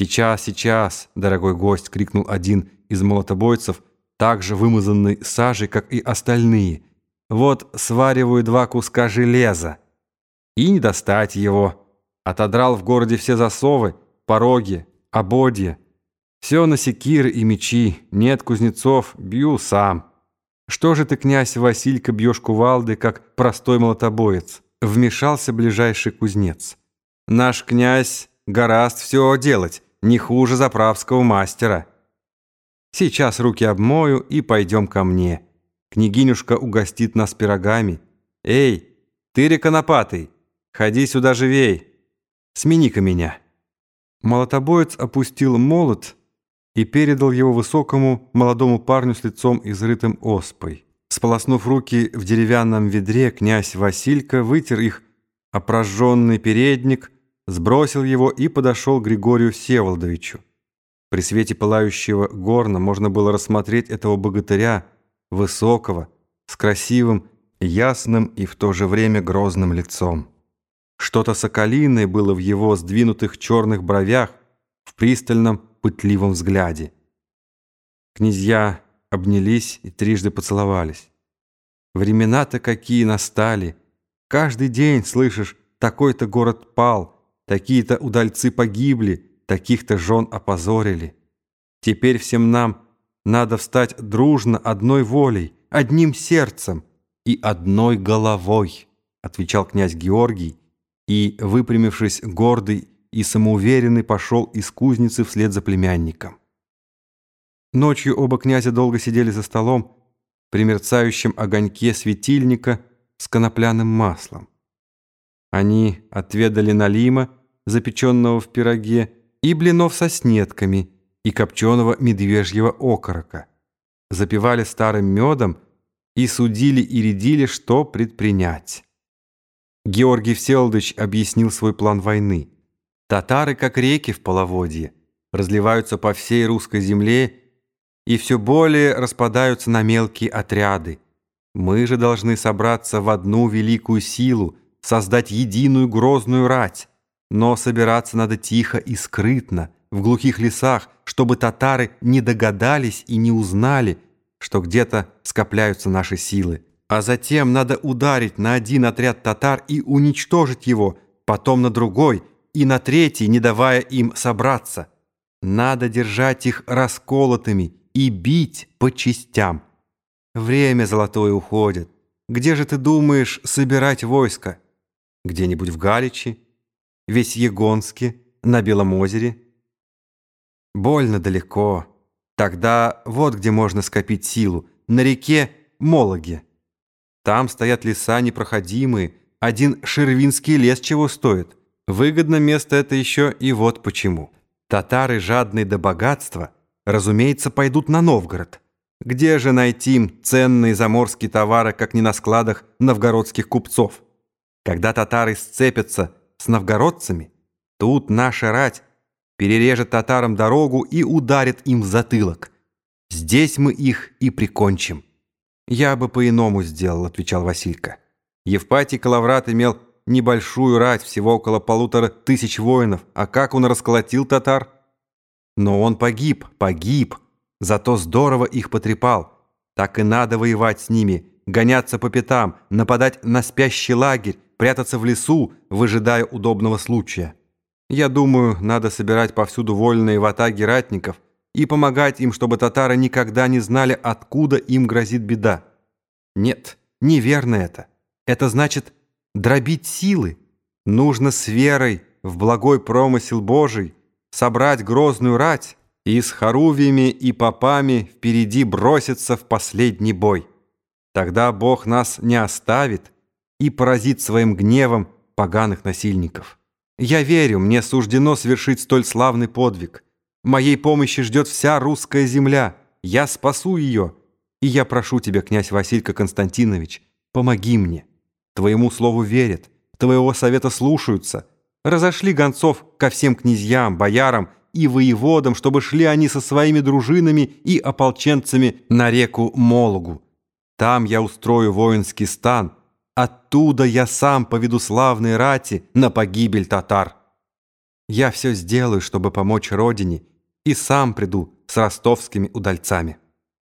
«Сейчас, сейчас, дорогой гость!» — крикнул один из молотобойцев, также вымазанный сажей, как и остальные. «Вот свариваю два куска железа. И не достать его. Отодрал в городе все засовы, пороги, ободья. Все на секиры и мечи. Нет кузнецов, бью сам. Что же ты, князь Василька, бьешь кувалды, как простой молотобоец?» Вмешался ближайший кузнец. «Наш князь гораст все делать, не хуже заправского мастера. Сейчас руки обмою и пойдем ко мне. Княгинюшка угостит нас пирогами. Эй, ты реконопатый, ходи сюда живей. Смени-ка меня». Молотобоец опустил молот и передал его высокому молодому парню с лицом изрытым оспой. Сполоснув руки в деревянном ведре, князь Василька вытер их опрожженный передник, сбросил его и подошел к Григорию Всеволодовичу. При свете пылающего горна можно было рассмотреть этого богатыря, высокого, с красивым, ясным и в то же время грозным лицом. Что-то соколиное было в его сдвинутых черных бровях, в пристальном, пытливом взгляде. Князья обнялись и трижды поцеловались. Времена-то какие настали! Каждый день слышишь, такой-то город пал, такие-то удальцы погибли, таких-то жен опозорили. Теперь всем нам надо встать дружно одной волей, одним сердцем и одной головой, отвечал князь Георгий, и, выпрямившись гордый и самоуверенный, пошел из кузницы вслед за племянником. Ночью оба князя долго сидели за столом при мерцающем огоньке светильника с конопляным маслом. Они отведали налима, запеченного в пироге, и блинов со снетками, и копченого медвежьего окорока. Запивали старым медом и судили и рядили, что предпринять. Георгий Всеволодович объяснил свой план войны. Татары, как реки в половодье, разливаются по всей русской земле и все более распадаются на мелкие отряды. Мы же должны собраться в одну великую силу, создать единую грозную рать. Но собираться надо тихо и скрытно, в глухих лесах, чтобы татары не догадались и не узнали, что где-то скопляются наши силы. А затем надо ударить на один отряд татар и уничтожить его, потом на другой и на третий, не давая им собраться. Надо держать их расколотыми и бить по частям. Время золотое уходит. Где же ты думаешь собирать войско? Где-нибудь в Галичи? Весь Егонске? На Белом озере? Больно далеко. Тогда вот где можно скопить силу. На реке Мологе. Там стоят леса непроходимые, один Шервинский лес чего стоит. Выгодно место это еще и вот почему. Татары, жадные до богатства, разумеется, пойдут на Новгород. Где же найти ценные заморские товары, как не на складах новгородских купцов? Когда татары сцепятся с новгородцами, тут наша рать перережет татарам дорогу и ударит им в затылок. Здесь мы их и прикончим. «Я бы по-иному сделал», — отвечал Василька. Евпатий Калаврат имел небольшую рать, всего около полутора тысяч воинов. А как он расколотил татар? Но он погиб, погиб. Зато здорово их потрепал. Так и надо воевать с ними, гоняться по пятам, нападать на спящий лагерь, прятаться в лесу, выжидая удобного случая. Я думаю, надо собирать повсюду вольные ватаги ратников — и помогать им, чтобы татары никогда не знали, откуда им грозит беда. Нет, неверно это. Это значит дробить силы. Нужно с верой в благой промысел Божий собрать грозную рать и с хорувиями и попами впереди броситься в последний бой. Тогда Бог нас не оставит и поразит своим гневом поганых насильников. Я верю, мне суждено совершить столь славный подвиг – Моей помощи ждет вся русская земля. Я спасу ее. И я прошу тебя, князь Василька Константинович, помоги мне. Твоему слову верят, твоего совета слушаются. Разошли гонцов ко всем князьям, боярам и воеводам, чтобы шли они со своими дружинами и ополченцами на реку Мологу. Там я устрою воинский стан. Оттуда я сам поведу славные рати на погибель татар». Я все сделаю, чтобы помочь родине, и сам приду с ростовскими удальцами».